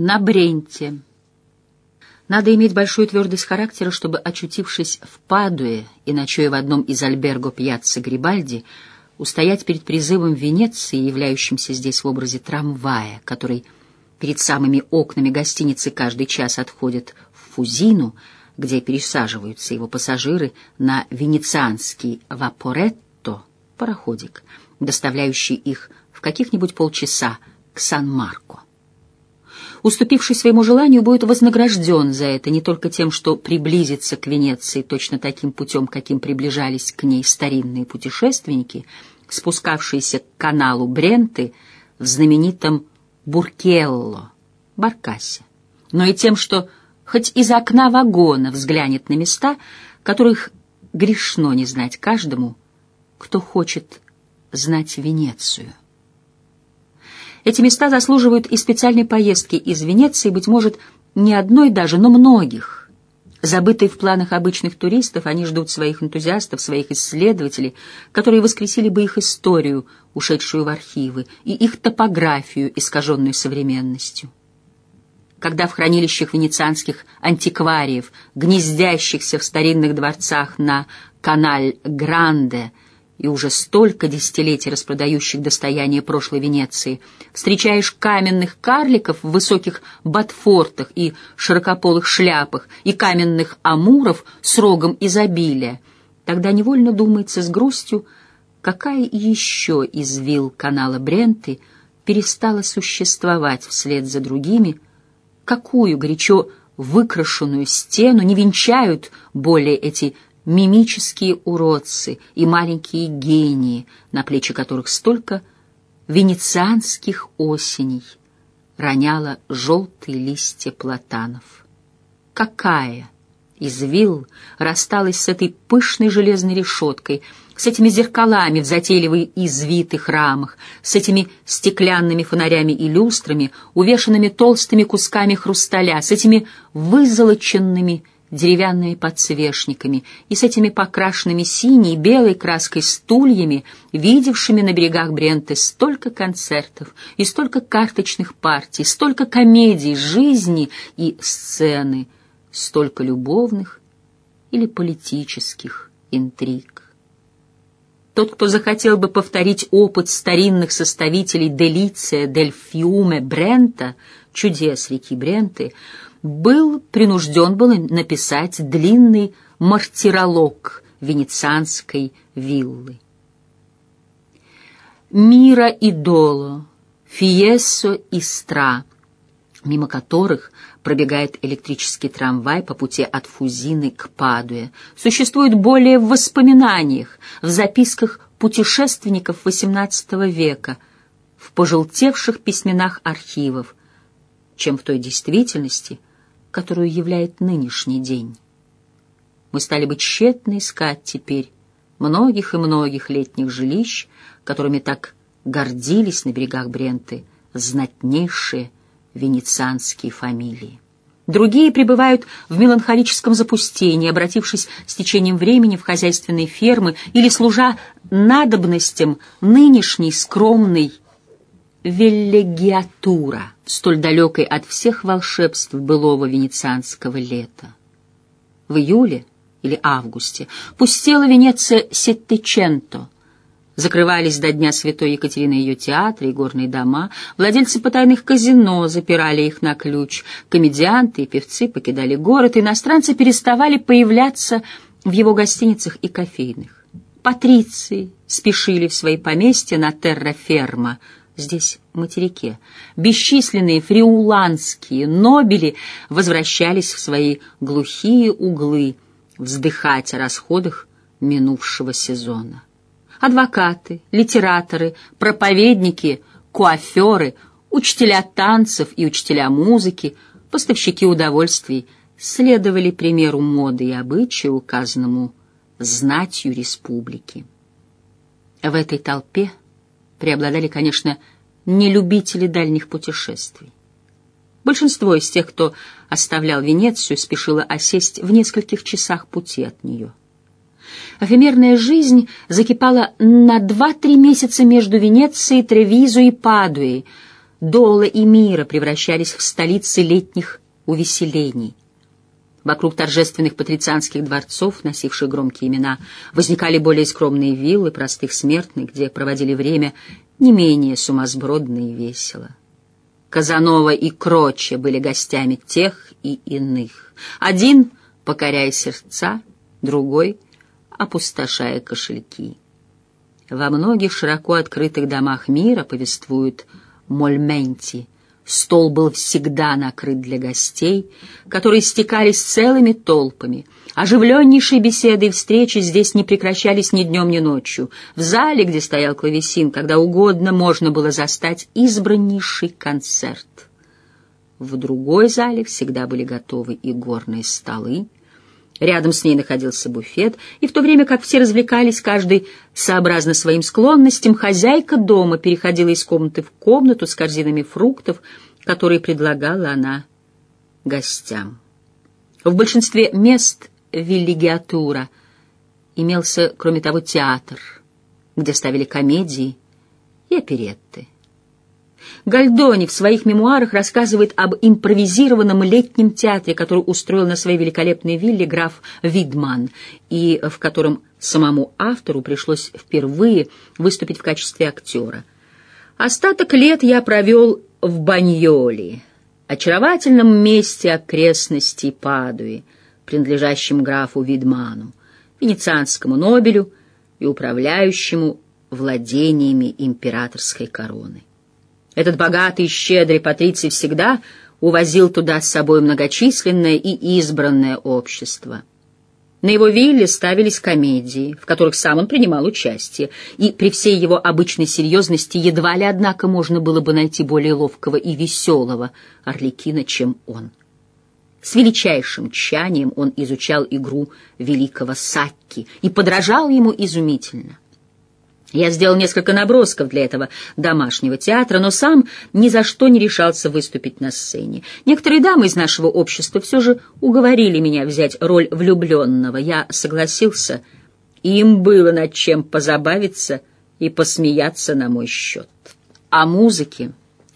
На Бренте. Надо иметь большую твердость характера, чтобы, очутившись в Падуе и ночуя в одном из альберго пьяцца Грибальди, устоять перед призывом Венеции, являющимся здесь в образе трамвая, который перед самыми окнами гостиницы каждый час отходит в Фузину, где пересаживаются его пассажиры на венецианский вапоретто, пароходик, доставляющий их в каких-нибудь полчаса к Сан-Марко уступивший своему желанию, будет вознагражден за это не только тем, что приблизится к Венеции точно таким путем, каким приближались к ней старинные путешественники, спускавшиеся к каналу Бренты в знаменитом Буркелло, Баркасе, но и тем, что хоть из окна вагона взглянет на места, которых грешно не знать каждому, кто хочет знать Венецию. Эти места заслуживают и специальной поездки из Венеции, быть может, не одной даже, но многих. Забытые в планах обычных туристов, они ждут своих энтузиастов, своих исследователей, которые воскресили бы их историю, ушедшую в архивы, и их топографию, искаженную современностью. Когда в хранилищах венецианских антиквариев, гнездящихся в старинных дворцах на Каналь-Гранде, и уже столько десятилетий распродающих достояние прошлой Венеции, встречаешь каменных карликов в высоких ботфортах и широкополых шляпах и каменных амуров с рогом изобилия, тогда невольно думается с грустью, какая еще из вилл канала Бренты перестала существовать вслед за другими, какую горячо выкрашенную стену не венчают более эти мимические уродцы и маленькие гении, на плечи которых столько венецианских осеней роняло желтые листья платанов. Какая из вилл рассталась с этой пышной железной решеткой, с этими зеркалами в затейливой извитых рамах, с этими стеклянными фонарями и люстрами, увешанными толстыми кусками хрусталя, с этими вызолоченными деревянными подсвечниками и с этими покрашенными синей и белой краской стульями, видевшими на берегах Бренты столько концертов и столько карточных партий, столько комедий, жизни и сцены, столько любовных или политических интриг. Тот, кто захотел бы повторить опыт старинных составителей Делиция, Дель Фиуме, Брента, чудес реки Бренты, был принужден был написать длинный мартиролог венецианской виллы. Мира и Доло, Фиессо и Стра, мимо которых пробегает электрический трамвай по пути от Фузины к Падуе, существует более в воспоминаниях, в записках путешественников XVIII века, в пожелтевших письменах архивов, чем в той действительности, которую являет нынешний день. Мы стали бы тщетно искать теперь многих и многих летних жилищ, которыми так гордились на берегах Бренты знатнейшие венецианские фамилии. Другие пребывают в меланхолическом запустении, обратившись с течением времени в хозяйственные фермы или служа надобностям нынешней скромной веллегиатура, столь далекой от всех волшебств былого венецианского лета. В июле или августе пустела Венеция Сеттеченто, закрывались до Дня Святой Екатерины ее театры и горные дома, владельцы потайных казино запирали их на ключ, комедианты и певцы покидали город, иностранцы переставали появляться в его гостиницах и кофейных. Патриции спешили в свои поместья на терра-ферма — здесь материке. Бесчисленные фриуланские нобели возвращались в свои глухие углы вздыхать о расходах минувшего сезона. Адвокаты, литераторы, проповедники, куаферы, учителя танцев и учителя музыки, поставщики удовольствий следовали примеру моды и обычаю, указанному знатью республики. В этой толпе преобладали, конечно, не любители дальних путешествий. Большинство из тех, кто оставлял Венецию, спешило осесть в нескольких часах пути от нее. Эфемерная жизнь закипала на два-три месяца между Венецией, Тревизо и Падуей, Дола и Мира превращались в столицы летних увеселений. Вокруг торжественных патрицианских дворцов, носивших громкие имена, возникали более скромные виллы простых смертных, где проводили время не менее сумасбродно и весело. Казанова и Кроче были гостями тех и иных. Один, покоряя сердца, другой, опустошая кошельки. Во многих широко открытых домах мира, повествуют Мольменти, стол был всегда накрыт для гостей, которые стекались целыми толпами. Оживленнейшие беседы и встречи здесь не прекращались ни днем, ни ночью. В зале, где стоял клавесин, когда угодно можно было застать избраннейший концерт. В другой зале всегда были готовы и горные столы, Рядом с ней находился буфет, и в то время как все развлекались, каждый сообразно своим склонностям, хозяйка дома переходила из комнаты в комнату с корзинами фруктов, которые предлагала она гостям. В большинстве мест виллигиатура имелся, кроме того, театр, где ставили комедии и оперетты. Гальдони в своих мемуарах рассказывает об импровизированном летнем театре, который устроил на своей великолепной вилле граф Видман, и в котором самому автору пришлось впервые выступить в качестве актера. Остаток лет я провел в Баньоли, очаровательном месте окрестностей Падуи, принадлежащем графу Видману, венецианскому Нобелю и управляющему владениями императорской короны. Этот богатый и щедрый патриций всегда увозил туда с собой многочисленное и избранное общество. На его вилле ставились комедии, в которых сам он принимал участие, и при всей его обычной серьезности едва ли, однако, можно было бы найти более ловкого и веселого Орликина, чем он. С величайшим тщанием он изучал игру великого Сакки и подражал ему изумительно — я сделал несколько набросков для этого домашнего театра, но сам ни за что не решался выступить на сцене. Некоторые дамы из нашего общества все же уговорили меня взять роль влюбленного. Я согласился, и им было над чем позабавиться и посмеяться на мой счет. О музыке,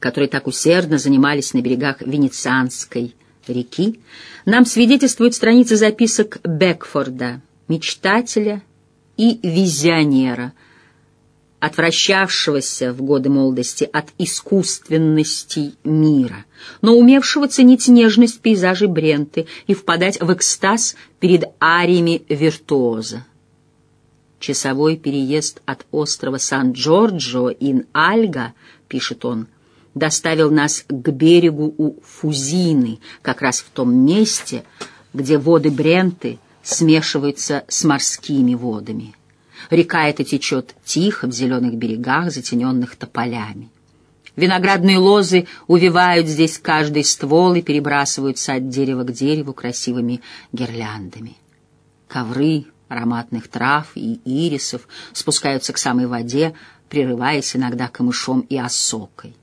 которой так усердно занимались на берегах Венецианской реки, нам свидетельствуют страницы записок Бекфорда, мечтателя и визионера — отвращавшегося в годы молодости от искусственностей мира, но умевшего ценить нежность пейзажей Бренты и впадать в экстаз перед ариями виртуоза. Часовой переезд от острова Сан-Джорджо-ин-Альга, пишет он, доставил нас к берегу у Фузины, как раз в том месте, где воды Бренты смешиваются с морскими водами. Река эта течет тихо в зеленых берегах, затененных тополями. Виноградные лозы увивают здесь каждый ствол и перебрасываются от дерева к дереву красивыми гирляндами. Ковры ароматных трав и ирисов спускаются к самой воде, прерываясь иногда камышом и осокой.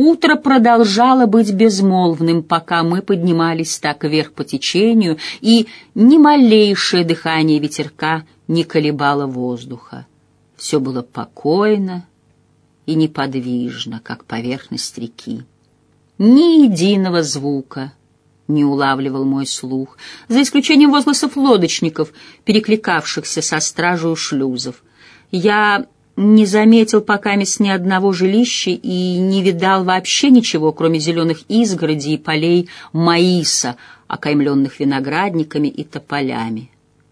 Утро продолжало быть безмолвным, пока мы поднимались так вверх по течению, и ни малейшее дыхание ветерка не колебало воздуха. Все было покойно и неподвижно, как поверхность реки. Ни единого звука не улавливал мой слух, за исключением возгласов лодочников, перекликавшихся со стражей шлюзов. Я не заметил пока мест ни одного жилища и не видал вообще ничего, кроме зеленых изгородей и полей маиса, окаймленных виноградниками и тополями.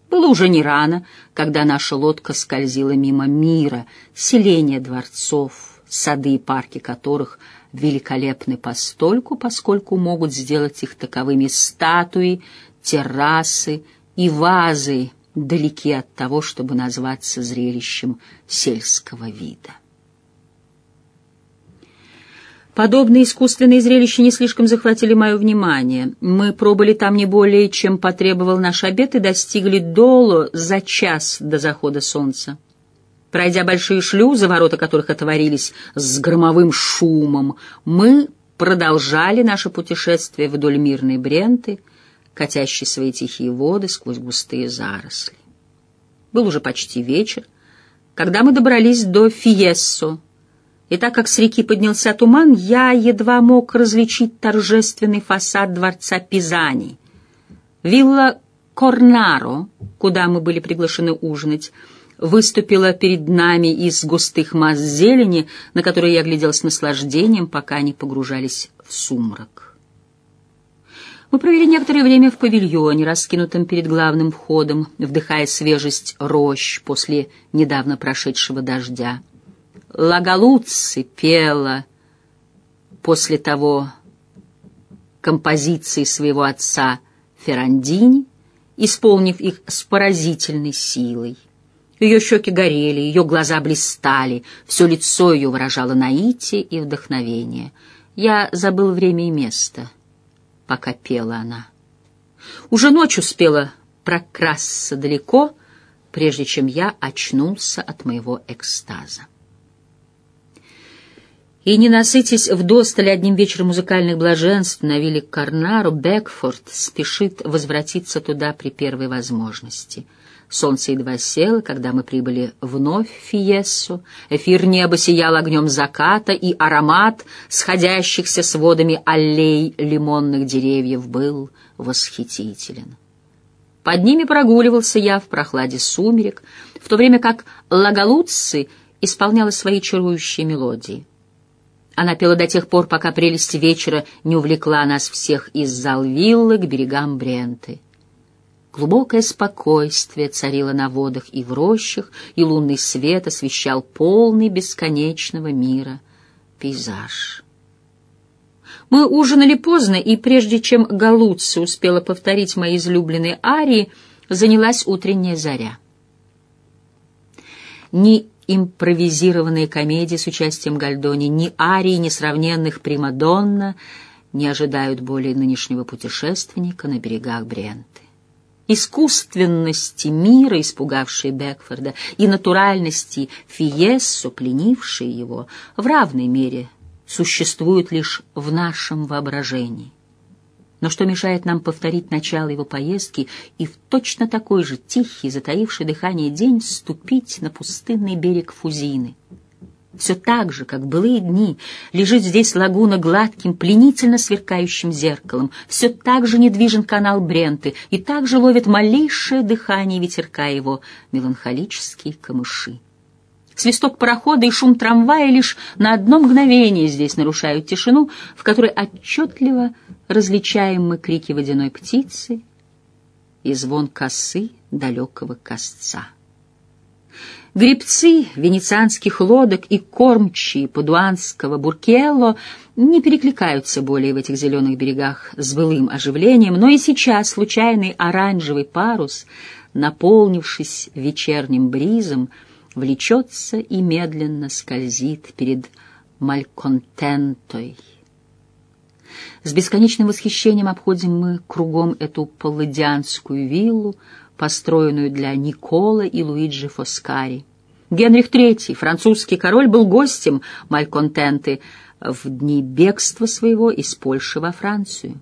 Было уже не рано, когда наша лодка скользила мимо мира, селения дворцов, сады и парки которых великолепны постольку, поскольку могут сделать их таковыми статуи, террасы и вазы, далеки от того, чтобы назваться зрелищем сельского вида. Подобные искусственные зрелища не слишком захватили мое внимание. Мы пробыли там не более, чем потребовал наш обед, и достигли Доло за час до захода солнца. Пройдя большие шлюзы, ворота которых отворились с громовым шумом, мы продолжали наше путешествие вдоль мирной Бренты, катящей свои тихие воды сквозь густые заросли. Был уже почти вечер, когда мы добрались до Фиессо, и так как с реки поднялся туман, я едва мог различить торжественный фасад дворца Пизани. Вилла Корнаро, куда мы были приглашены ужинать, выступила перед нами из густых масс зелени, на которые я глядел с наслаждением, пока они погружались в сумрак. Мы провели некоторое время в павильоне, раскинутом перед главным входом, вдыхая свежесть рощ после недавно прошедшего дождя. Лагалуци пела после того композиции своего отца Феррандини, исполнив их с поразительной силой. Ее щеки горели, ее глаза блистали, все лицо ее выражало наитие и вдохновение. Я забыл время и место, пока пела она. Уже ночь успела прокрасться далеко, прежде чем я очнулся от моего экстаза. И не насытясь вдосталь одним вечером музыкальных блаженств на вилле Карнару, Бекфорд спешит возвратиться туда при первой возможности — Солнце едва село, когда мы прибыли вновь в Фиессу. Эфир неба сиял огнем заката, и аромат сходящихся с водами аллей лимонных деревьев был восхитителен. Под ними прогуливался я в прохладе сумерек, в то время как Лагалуцци исполняла свои чарующие мелодии. Она пела до тех пор, пока прелесть вечера не увлекла нас всех из зал виллы к берегам Бренты. Глубокое спокойствие царило на водах и в рощах, и лунный свет освещал полный бесконечного мира пейзаж. Мы ужинали поздно, и прежде чем Галуцци успела повторить мои излюбленные арии, занялась утренняя заря. Ни импровизированные комедии с участием Гальдони, ни арии несравненных Примадонна не ожидают более нынешнего путешественника на берегах Бренты искусственности мира, испугавшей Бекфорда, и натуральности Фиессо, пленившей его, в равной мере существуют лишь в нашем воображении. Но что мешает нам повторить начало его поездки и в точно такой же тихий, затаивший дыхание день ступить на пустынный берег Фузины? Все так же, как былые дни, лежит здесь лагуна гладким, пленительно сверкающим зеркалом, все так же недвижен канал Бренты, и так же ловит малейшее дыхание ветерка его меланхолические камыши. Свисток парохода и шум трамвая лишь на одно мгновение здесь нарушают тишину, в которой отчетливо различаем мы крики водяной птицы и звон косы далекого косца. Гребцы венецианских лодок и кормчие падуанского буркелло не перекликаются более в этих зеленых берегах с былым оживлением, но и сейчас случайный оранжевый парус, наполнившись вечерним бризом, влечется и медленно скользит перед мальконтентой. С бесконечным восхищением обходим мы кругом эту палладианскую виллу, построенную для Никола и Луиджи Фоскари. Генрих III, французский король, был гостем Мальконтенты в дни бегства своего из Польши во Францию.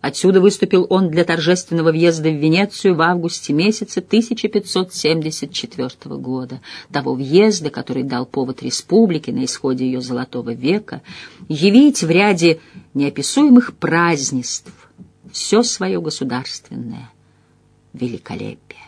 Отсюда выступил он для торжественного въезда в Венецию в августе месяце 1574 года, того въезда, который дал повод республике на исходе ее золотого века явить в ряде неописуемых празднеств все свое государственное великолепие.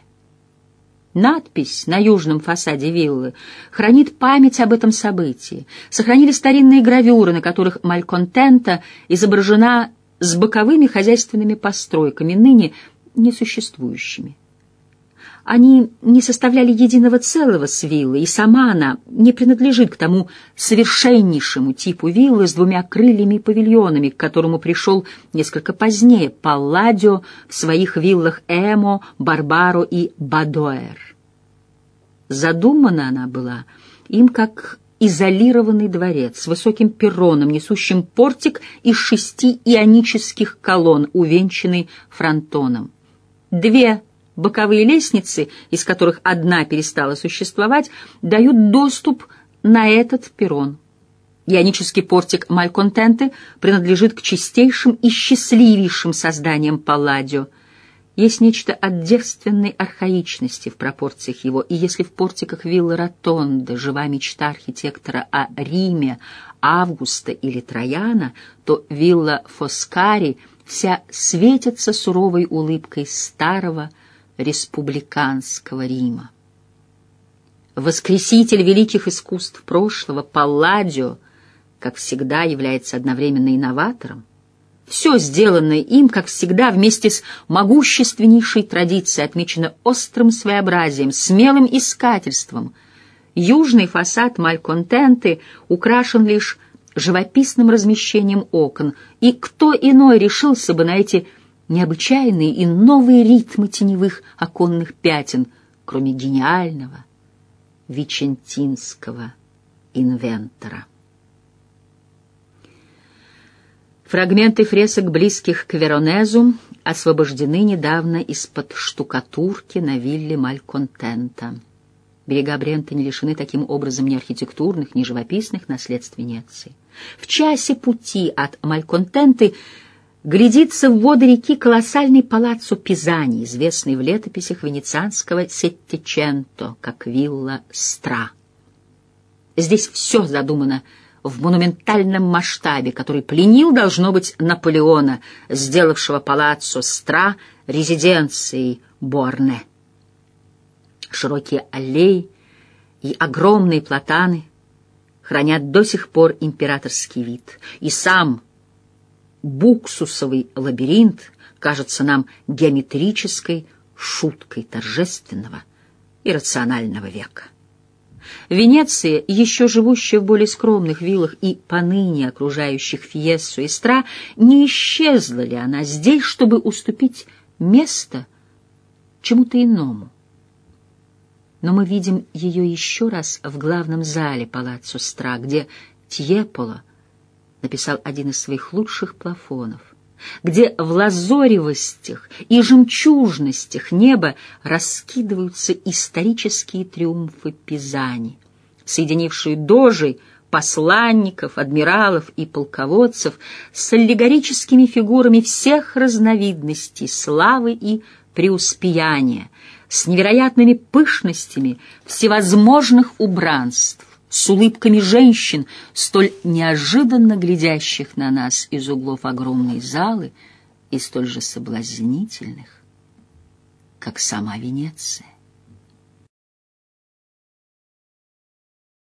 Надпись на южном фасаде виллы хранит память об этом событии. Сохранили старинные гравюры, на которых Мальконтента изображена с боковыми хозяйственными постройками, ныне несуществующими. Они не составляли единого целого с виллой, и сама она не принадлежит к тому совершеннейшему типу виллы с двумя крыльями и павильонами, к которому пришел несколько позднее Палладио в своих виллах Эмо, Барбаро и Бадоэр. Задумана она была им как изолированный дворец с высоким перроном, несущим портик из шести ионических колонн, увенчанный фронтоном. Две Боковые лестницы, из которых одна перестала существовать, дают доступ на этот перрон. Ионический портик Мальконтенты принадлежит к чистейшим и счастливейшим созданиям Палладио. Есть нечто от девственной архаичности в пропорциях его, и если в портиках виллы Ротонда жива мечта архитектора о Риме, Августа или Трояна, то вилла Фоскари вся светится суровой улыбкой старого республиканского Рима. Воскреситель великих искусств прошлого, Палладио, как всегда, является одновременно инноватором, все сделанное им, как всегда, вместе с могущественнейшей традицией отмечено острым своеобразием, смелым искательством. Южный фасад Мальконтенты украшен лишь живописным размещением окон, и кто иной решился бы на эти необычайные и новые ритмы теневых оконных пятен, кроме гениального вичентинского инвентора. Фрагменты фресок, близких к Веронезу, освобождены недавно из-под штукатурки на вилле Мальконтента. Берега Брента не лишены таким образом ни архитектурных, ни живописных наследств Венеции. В часе пути от Мальконтенты глядится в воды реки колоссальный палаццо Пизани, известный в летописях венецианского Сеттиченто, как вилла Стра. Здесь все задумано в монументальном масштабе, который пленил, должно быть, Наполеона, сделавшего палаццо Стра резиденцией Борне. Широкие аллеи и огромные платаны хранят до сих пор императорский вид, и сам буксусовый лабиринт кажется нам геометрической шуткой торжественного и рационального века. Венеция, еще живущая в более скромных виллах и поныне окружающих Фиессу и Стра, не исчезла ли она здесь, чтобы уступить место чему-то иному? Но мы видим ее еще раз в главном зале Палаццо Стра, где Тьеполо написал один из своих лучших плафонов где в лазоревостях и жемчужностях неба раскидываются исторические триумфы Пизани, соединившие дожей, посланников, адмиралов и полководцев с аллегорическими фигурами всех разновидностей славы и преуспеяния, с невероятными пышностями всевозможных убранств, с улыбками женщин, столь неожиданно глядящих на нас из углов огромной залы и столь же соблазнительных, как сама Венеция.